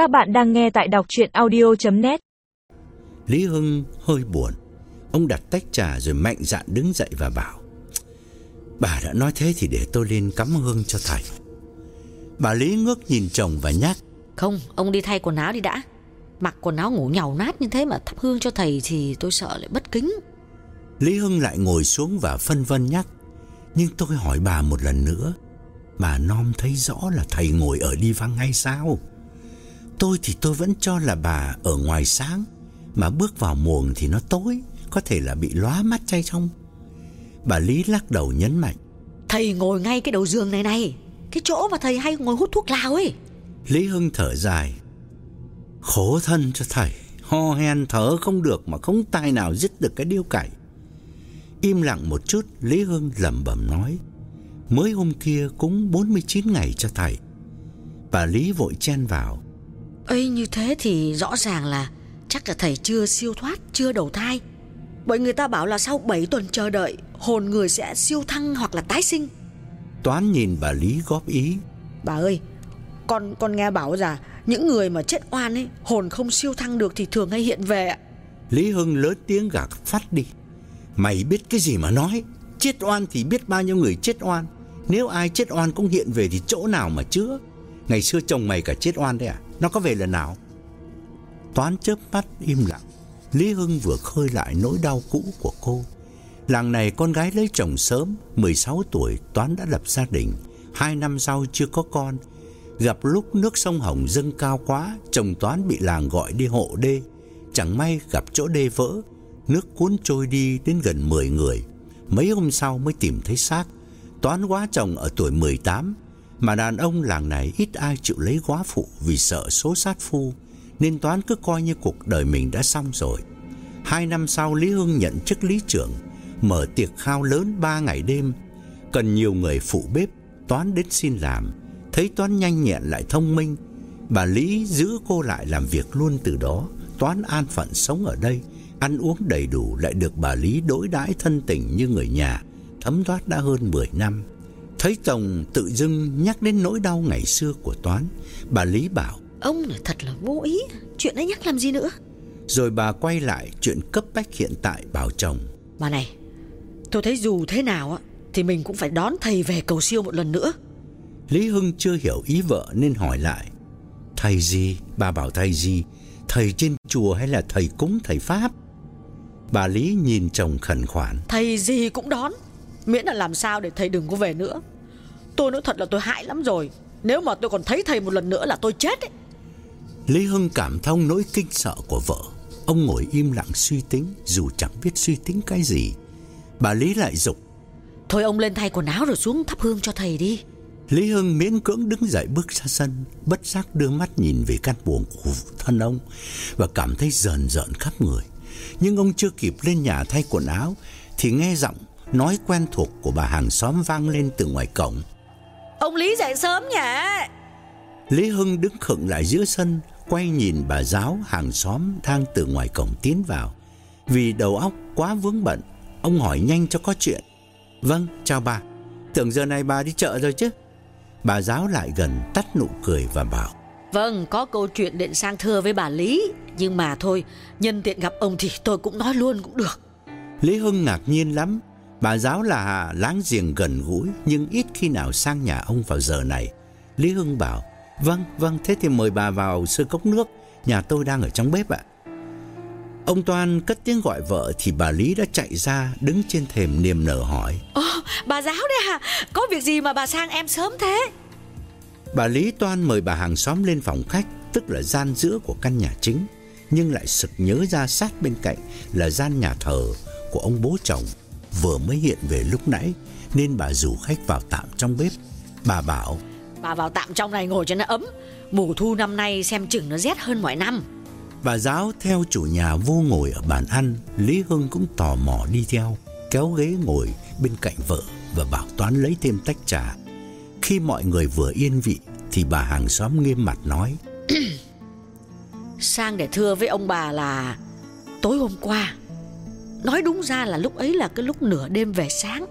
Các bạn đang nghe tại đọc chuyện audio.net Lý Hưng hơi buồn. Ông đặt tách trà rồi mạnh dạn đứng dậy và bảo Bà đã nói thế thì để tôi lên cắm hương cho thầy. Bà Lý ngước nhìn chồng và nhắc Không, ông đi thay quần áo đi đã Mặc quần áo ngủ nhàu nát như thế mà thắp hương cho thầy thì tôi sợ lại bất kính Lý Hưng lại ngồi xuống và phân vân nhắc Nhưng tôi hỏi bà một lần nữa Bà non thấy rõ là thầy ngồi ở đi vắng hay sao Tôi thì tôi vẫn cho là bà ở ngoài sáng Mà bước vào muồng thì nó tối Có thể là bị lóa mắt chay trong. Bà Lý lắc đầu nhấn mạnh. Thầy ngồi ngay cái đầu giường này này Cái chỗ mà thầy hay ngồi hút thuốc lào ấy. Lý Hưng thở dài. Khổ thân cho thầy Ho hen thở không được mà không tài nào dứt được cái điêu cày. Im lặng một chút Lý Hưng lẩm bẩm nói Mới hôm kia cúng 49 ngày cho thầy. Bà Lý vội chen vào ấy như thế thì rõ ràng là Chắc là thầy chưa siêu thoát Chưa đầu thai. Bởi người ta bảo là sau 7 tuần chờ đợi Hồn người sẽ siêu thăng hoặc là tái sinh. Toán nhìn bà Lý góp ý. Bà ơi Con con nghe bảo rằng Những người mà chết oan ấy Hồn không siêu thăng được thì thường hay hiện về ạ. Lý Hưng lớn tiếng gạt phát đi. Mày biết cái gì mà nói? Chết oan thì biết bao nhiêu người chết oan. Nếu ai chết oan cũng hiện về thì chỗ nào mà chữa Ngày xưa chồng mày cả chết oan đấy à? Nó có về lần nào? Toán chớp mắt im lặng. Lý Hưng vừa khơi lại nỗi đau cũ của cô. Làng này con gái lấy chồng sớm 16 tuổi, Toán đã lập gia đình. Hai năm sau chưa có con. Gặp lúc nước sông Hồng dâng cao quá, Chồng Toán bị làng gọi đi hộ đê. Chẳng may gặp chỗ đê vỡ, Nước cuốn trôi đi đến gần 10 người. Mấy hôm sau mới tìm thấy xác. Toán quá chồng ở tuổi 18 mà đàn ông làng này ít ai chịu lấy quá phụ Vì sợ số sát phu, Nên Toán cứ coi như cuộc đời mình đã xong rồi. Hai năm sau, Lý Hưng nhận chức lý trưởng, Mở tiệc khao lớn 3 ngày đêm. Cần nhiều người phụ bếp, Toán đến xin làm. Thấy Toán nhanh nhẹn lại thông minh, Bà Lý giữ cô lại làm việc luôn từ đó. Toán an phận sống ở đây, Ăn uống đầy đủ lại được bà Lý đối đãi thân tình như người nhà, Thấm thoát đã hơn 10 năm. Thấy chồng tự dưng nhắc đến nỗi đau ngày xưa của Toán Bà Lý bảo Ông này thật là vô ý Chuyện ấy nhắc làm gì nữa Rồi bà quay lại chuyện cấp bách hiện tại bảo chồng Bà này Tôi thấy dù thế nào á Thì mình cũng phải đón thầy về cầu siêu một lần nữa Lý Hưng chưa hiểu ý vợ nên hỏi lại Thầy gì? Bà bảo thầy gì? Thầy trên chùa hay là thầy cúng thầy Pháp? Bà Lý nhìn chồng khẩn khoản Thầy gì cũng đón Miễn là làm sao để thầy đừng có về nữa Tôi nói thật là tôi hại lắm rồi. Nếu mà tôi còn thấy thầy một lần nữa là tôi chết ấy. Lý Hưng cảm thông nỗi kinh sợ của vợ. Ông ngồi im lặng suy tính Dù chẳng biết suy tính cái gì. Bà Lý lại dục Thôi ông lên thay quần áo rồi xuống thắp hương cho thầy đi. Lý Hưng miễn cưỡng đứng dậy bước ra sân Bất giác đưa mắt nhìn về căn buồng của thân ông Và cảm thấy rờn rợn khắp người. Nhưng ông chưa kịp lên nhà thay quần áo Thì nghe giọng nói quen thuộc của bà hàng xóm vang lên từ ngoài cổng Ông Lý dậy sớm nhỉ? Lý Hưng đứng khựng lại giữa sân Quay nhìn bà giáo hàng xóm đang từ ngoài cổng tiến vào. Vì đầu óc quá vướng bận Ông hỏi nhanh cho có chuyện. Vâng chào bà. Tưởng giờ này bà đi chợ rồi chứ? Bà giáo lại gần tắt nụ cười và bảo. Vâng có câu chuyện định sang thưa với bà Lý. Nhưng mà thôi Nhân tiện gặp ông thì tôi cũng nói luôn cũng được. Lý Hưng ngạc nhiên lắm Bà giáo là láng giềng gần gũi Nhưng ít khi nào sang nhà ông vào giờ này. Lý Hưng bảo Vâng, vâng, thế thì mời bà vào sơ cốc nước. Nhà tôi đang ở trong bếp ạ. Ông Toan cất tiếng gọi vợ Thì bà Lý đã chạy ra Đứng trên thềm niềm nở hỏi. Ồ, bà giáo đấy à Có việc gì mà bà sang em sớm thế? Bà Lý Toan mời bà hàng xóm lên phòng khách Tức là gian giữa của căn nhà chính Nhưng lại sực nhớ ra sát bên cạnh Là gian nhà thờ của ông bố chồng Vừa mới hiện về lúc nãy Nên bà rủ khách vào tạm trong bếp. Bà bảo Bà vào tạm trong này ngồi cho nó ấm. Mùa thu năm nay xem chừng nó rét hơn mọi năm. Bà giáo theo chủ nhà vô ngồi ở bàn ăn Lý Hưng cũng tò mò đi theo Kéo ghế ngồi bên cạnh vợ Và bảo Toán lấy thêm tách trà. Khi mọi người vừa yên vị Thì bà hàng xóm nghiêm mặt nói Sang để thưa với ông bà là Tối hôm qua nói đúng ra là lúc ấy là cái lúc nửa đêm về sáng.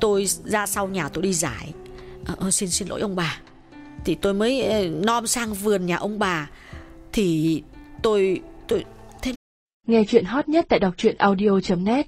Tôi ra sau nhà tôi đi giải. À, xin xin lỗi ông bà. Thì tôi mới ờ, nom sang vườn nhà ông bà. Thì tôi tôi thế... nghe chuyện hot nhất tại đọc truyện audio.net